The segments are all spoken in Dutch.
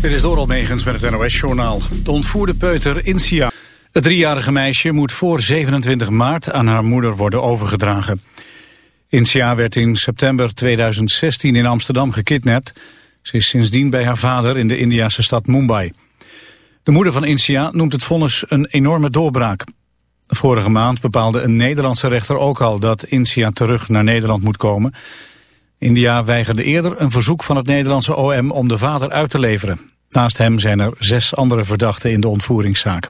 Dit is Doral Megens met het NOS-journaal. De ontvoerde peuter Insia. Het driejarige meisje moet voor 27 maart aan haar moeder worden overgedragen. Insia werd in september 2016 in Amsterdam gekidnapt. Ze is sindsdien bij haar vader in de Indiase stad Mumbai. De moeder van Insia noemt het vonnis een enorme doorbraak. Vorige maand bepaalde een Nederlandse rechter ook al dat Insia terug naar Nederland moet komen... India weigerde eerder een verzoek van het Nederlandse OM om de vader uit te leveren. Naast hem zijn er zes andere verdachten in de ontvoeringszaak.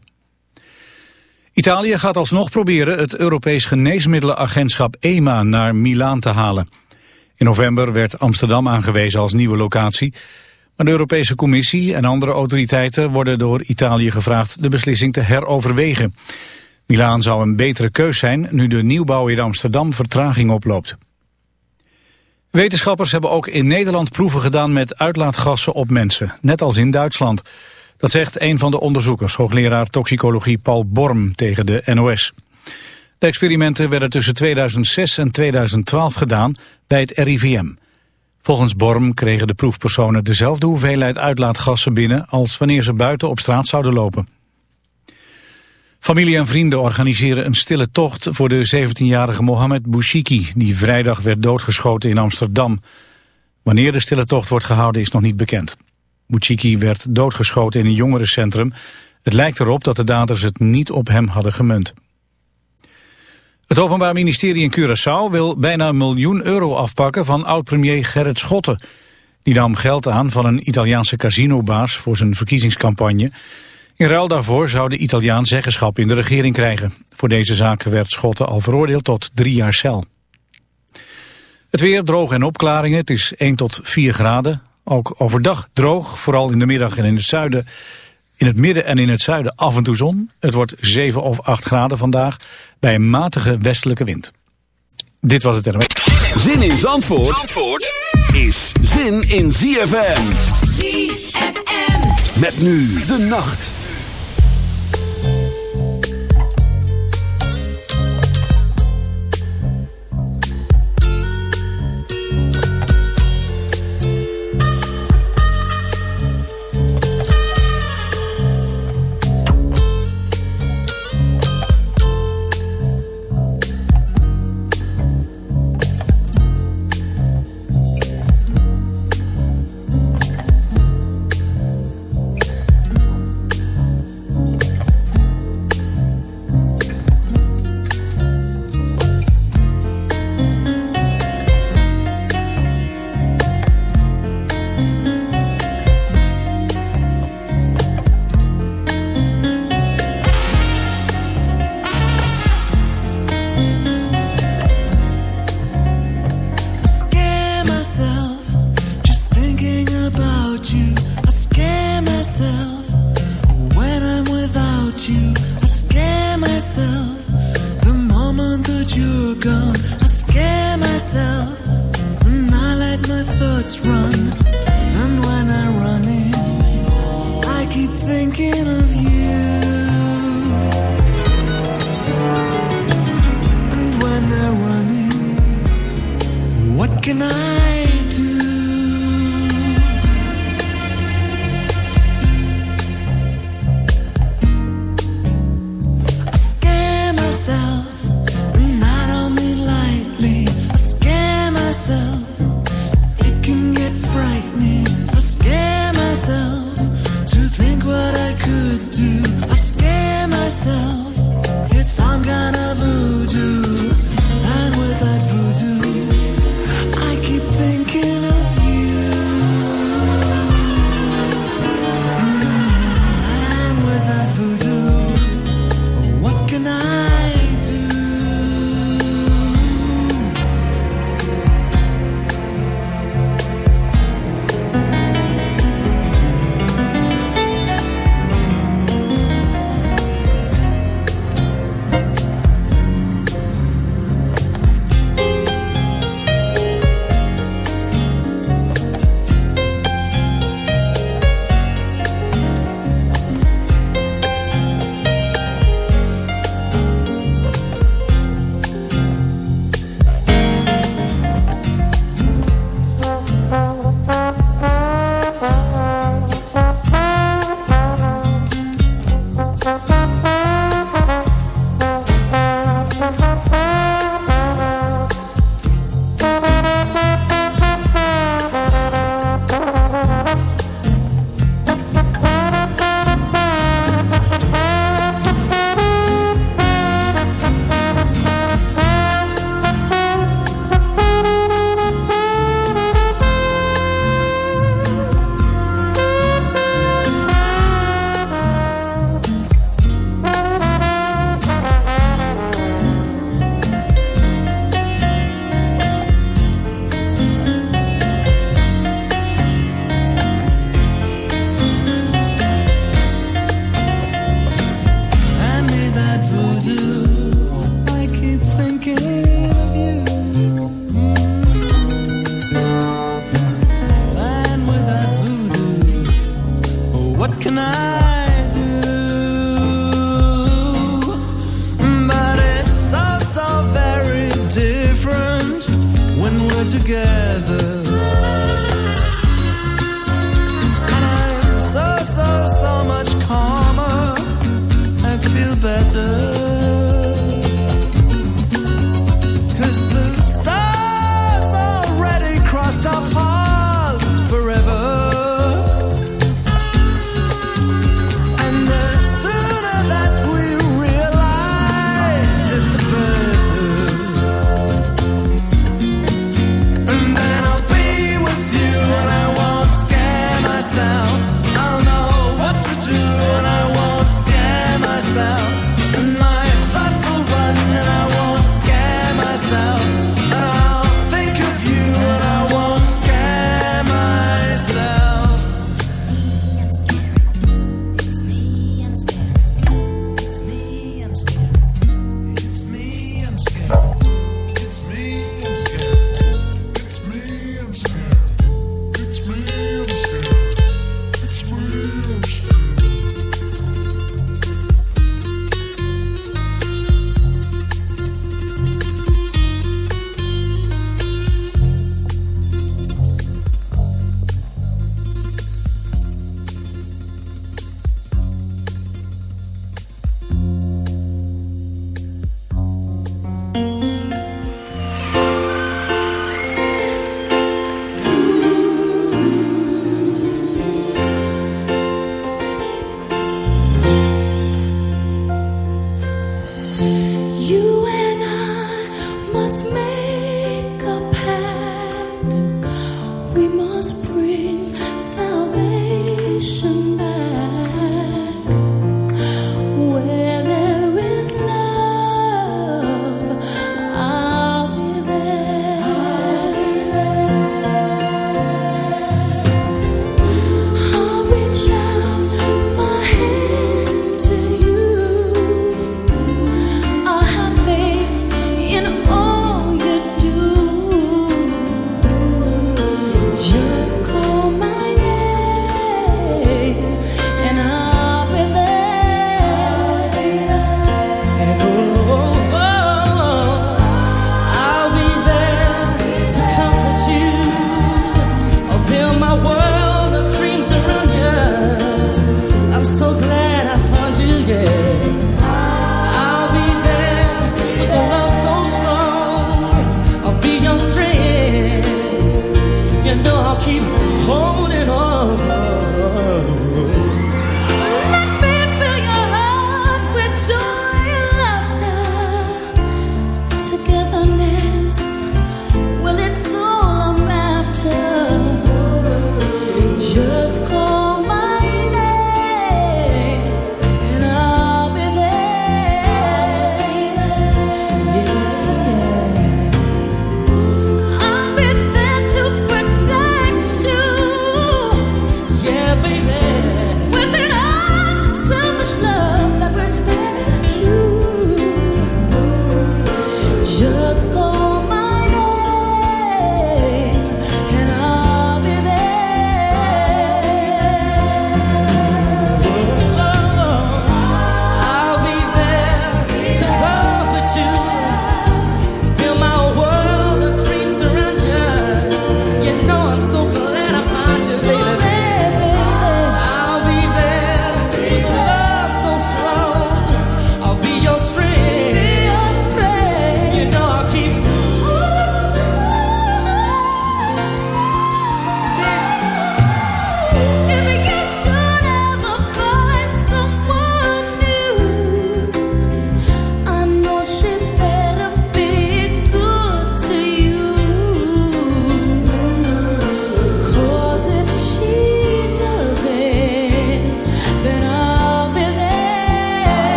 Italië gaat alsnog proberen het Europees Geneesmiddelenagentschap EMA naar Milaan te halen. In november werd Amsterdam aangewezen als nieuwe locatie. Maar de Europese Commissie en andere autoriteiten worden door Italië gevraagd de beslissing te heroverwegen. Milaan zou een betere keus zijn nu de nieuwbouw in Amsterdam vertraging oploopt. Wetenschappers hebben ook in Nederland proeven gedaan met uitlaatgassen op mensen, net als in Duitsland. Dat zegt een van de onderzoekers, hoogleraar toxicologie Paul Borm tegen de NOS. De experimenten werden tussen 2006 en 2012 gedaan bij het RIVM. Volgens Borm kregen de proefpersonen dezelfde hoeveelheid uitlaatgassen binnen als wanneer ze buiten op straat zouden lopen. Familie en vrienden organiseren een stille tocht voor de 17-jarige Mohamed Bouchiki... die vrijdag werd doodgeschoten in Amsterdam. Wanneer de stille tocht wordt gehouden is nog niet bekend. Bouchiki werd doodgeschoten in een jongerencentrum. Het lijkt erop dat de daders het niet op hem hadden gemunt. Het Openbaar Ministerie in Curaçao wil bijna een miljoen euro afpakken van oud-premier Gerrit Schotten. Die nam geld aan van een Italiaanse casinobaas voor zijn verkiezingscampagne... In ruil daarvoor zou de Italiaan zeggenschap in de regering krijgen. Voor deze zaak werd Schotten al veroordeeld tot drie jaar cel. Het weer droog en opklaringen. Het is 1 tot 4 graden. Ook overdag droog, vooral in de middag en in het zuiden. In het midden en in het zuiden af en toe zon. Het wordt 7 of 8 graden vandaag bij een matige westelijke wind. Dit was het RMW. Zin in Zandvoort, Zandvoort is zin in ZFM. ZFM. Met nu de nacht.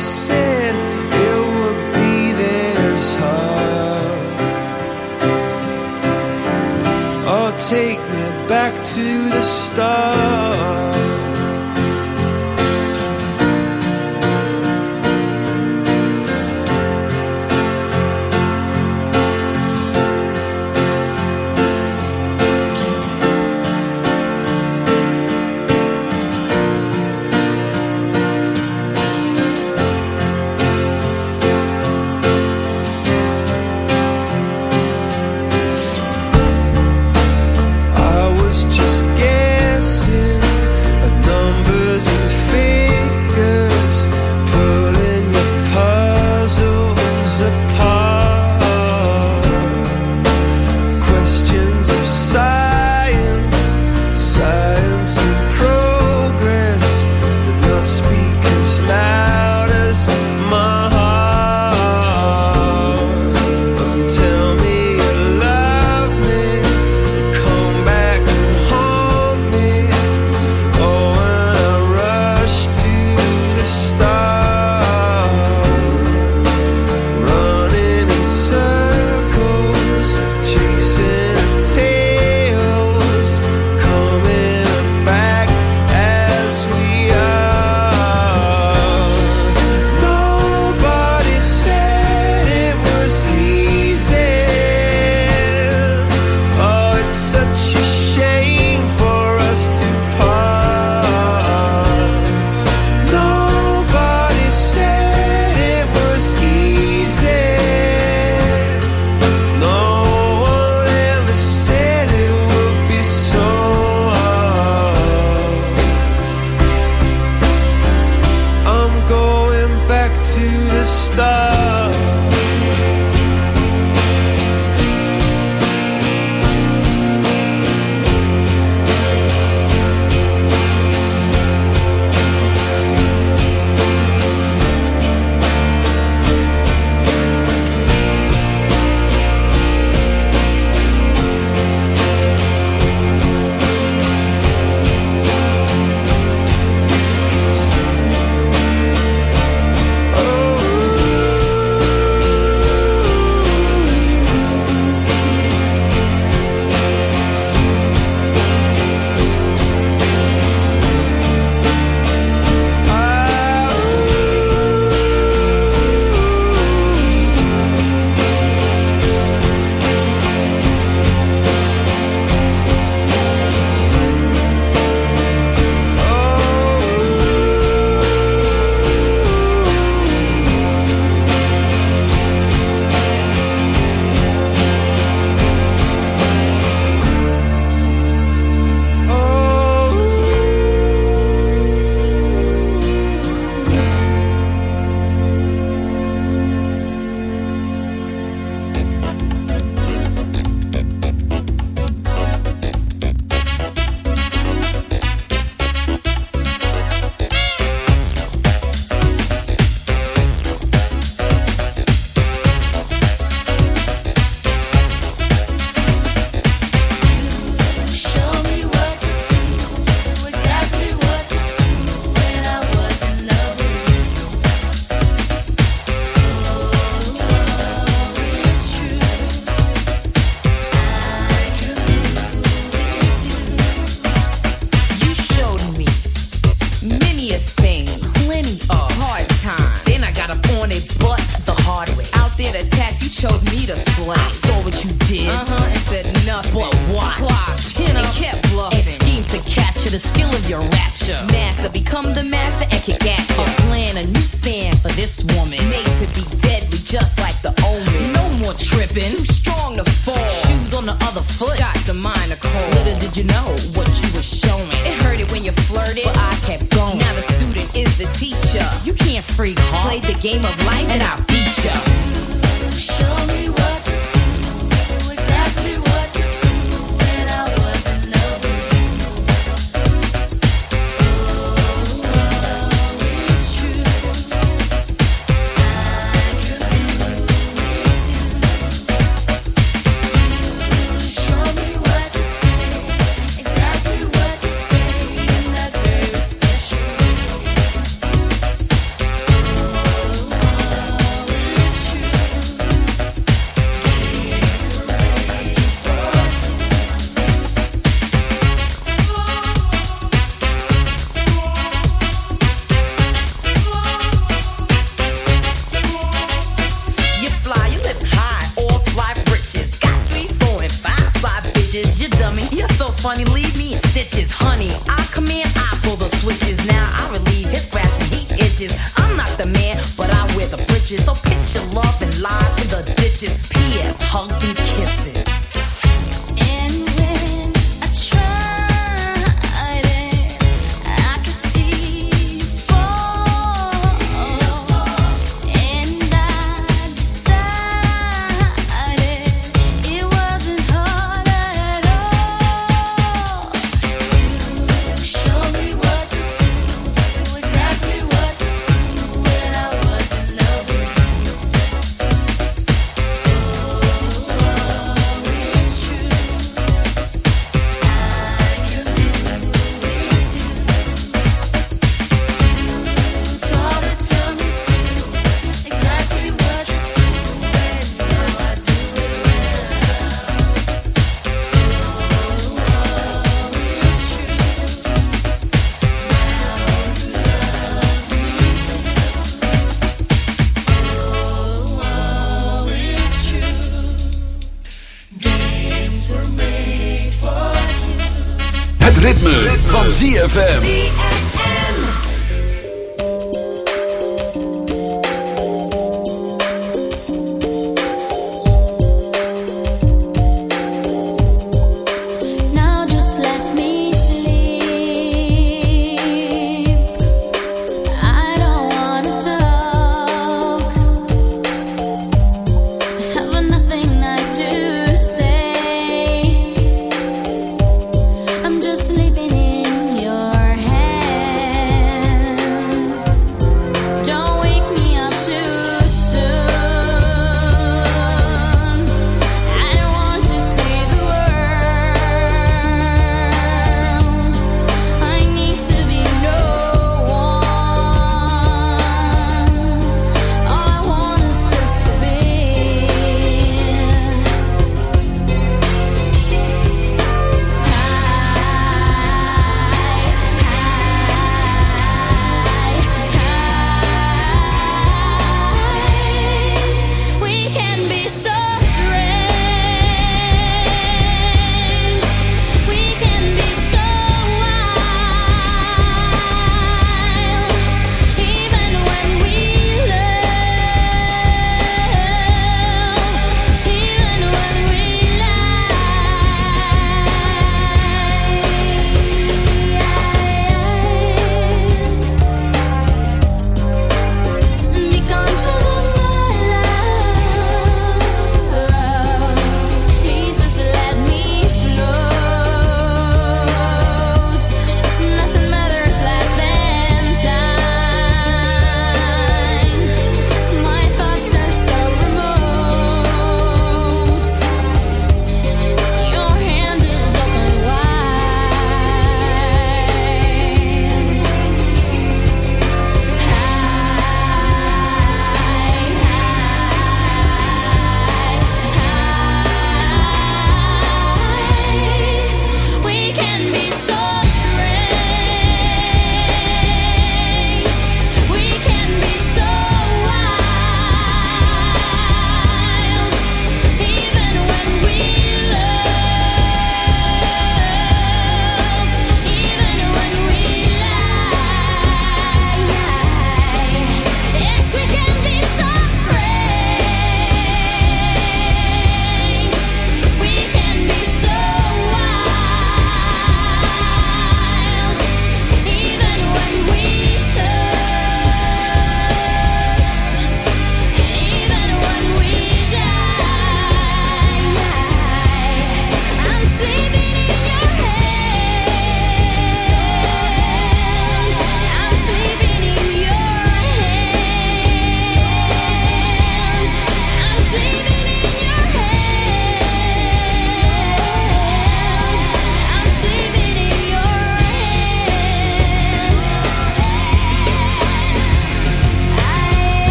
said it would be this hard. Oh, take me back to the start.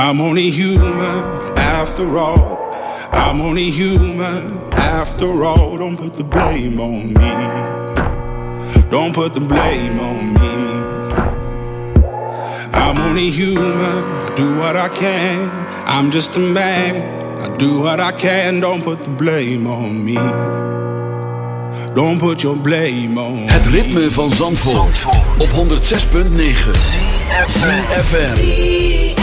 I'm only human after all. I'm only human after all. Don't put the blame on me. Don't put the blame on me. I'm only human. I do what I can. I'm just a man. I do what I can. Don't put the blame on me. Don't put your blame on Het ritme van Zandvoort, op 106.9 FM.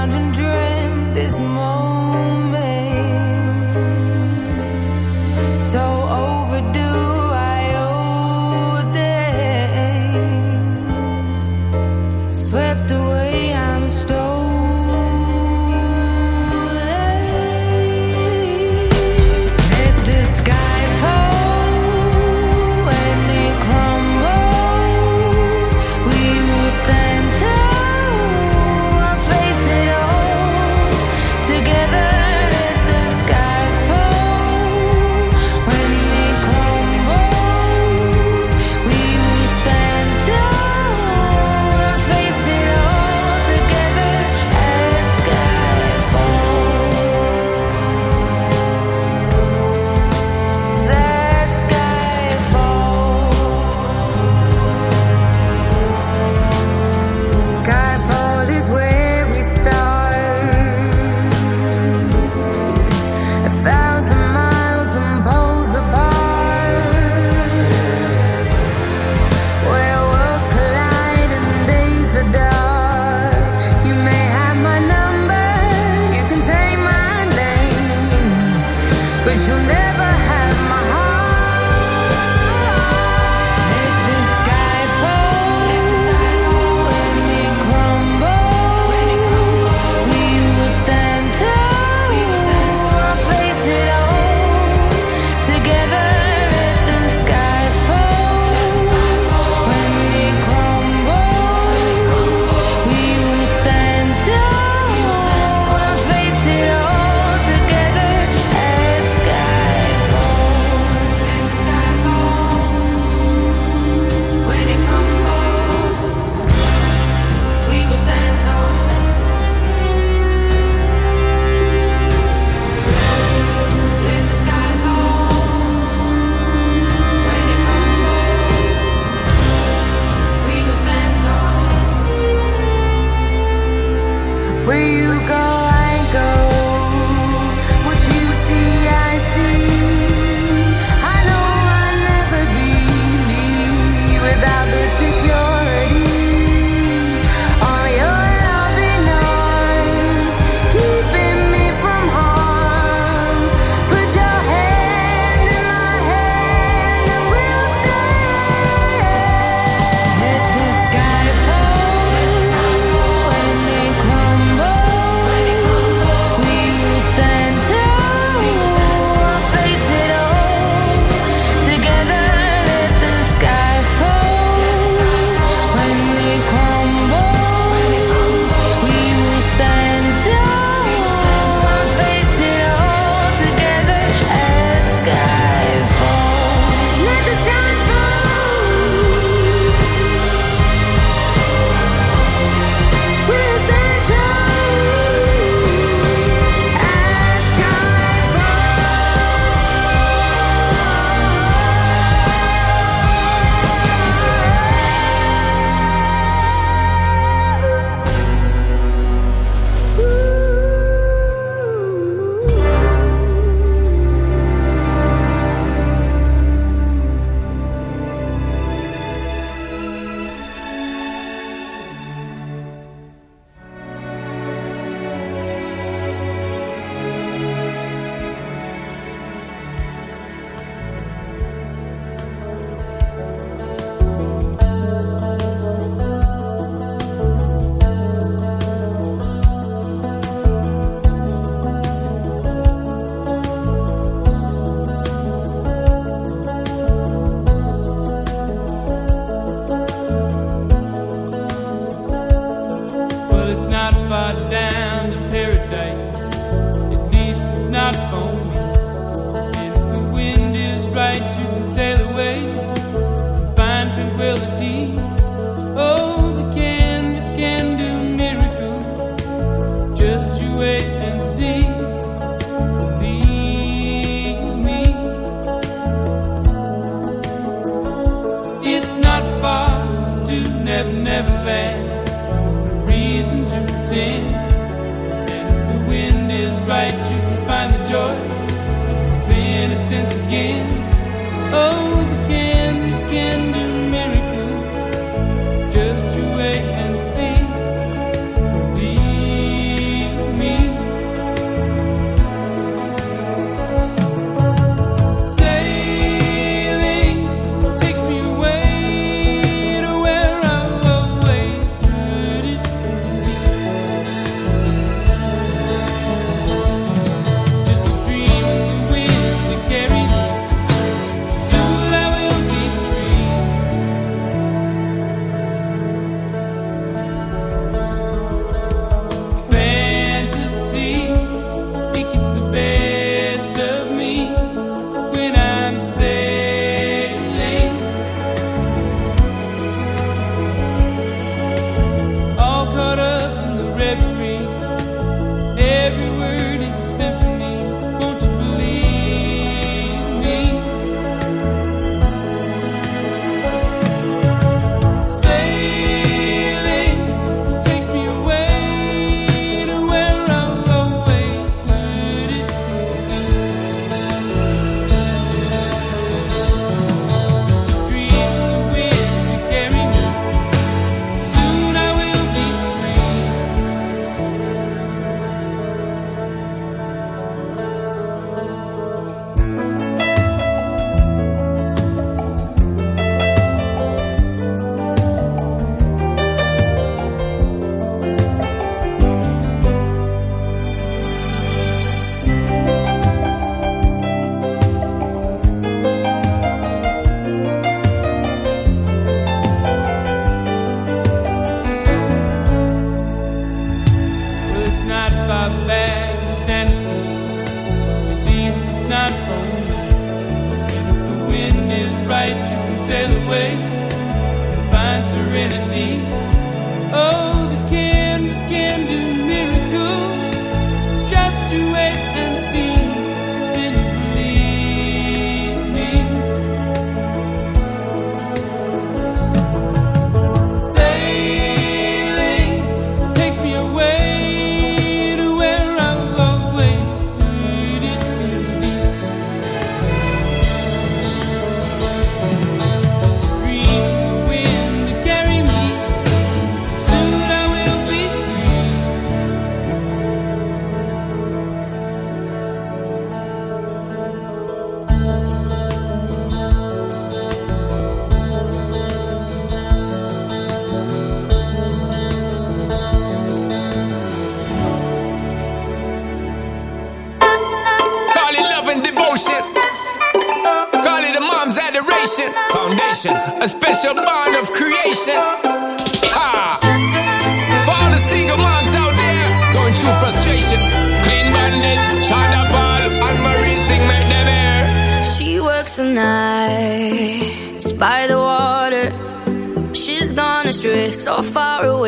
around and dream this moment